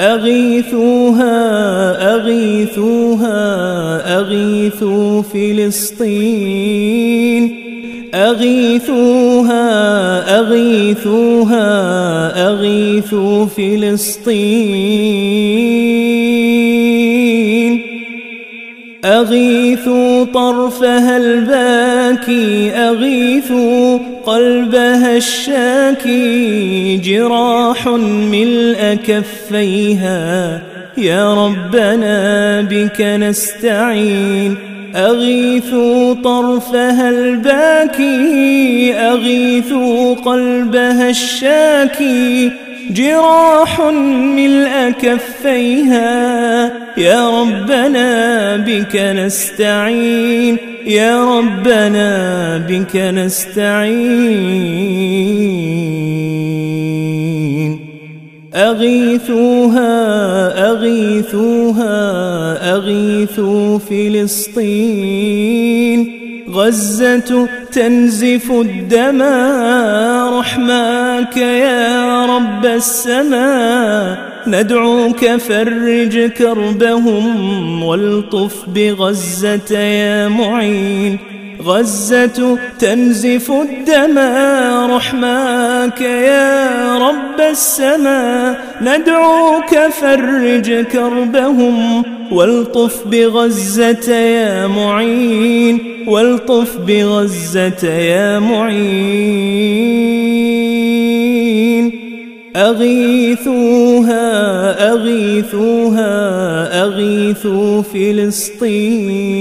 أغيثوها أغيثوها أغيثوا فلسطين. أغيثوها أغيثوها أغيثوا فلسطين. أغيثوا طرفها الباكي أغيثوا قلبها الشاكي جراح ملء كفيها يا ربنا بك نستعين. أغيثوا طرفها الباكي أغيثوا قلبها الشاكي. جراح ملء كفيها. يا ربنا بك نستعين. يا ربنا بك نستعين. أغيثوها أغيثوها أغيثوا فلسطين. غزة تنزف الدماء رحماك يا رب السماء. ندعوك فرج كربهم والطف بغزة يا معين. غزة تنزف الدماء رحماك يا السماء ندعوك فرج كربهم والطف بغزة يا معين والطف بغزة يا معين. أغيثوها أغيثوها أغيثوا فلسطين.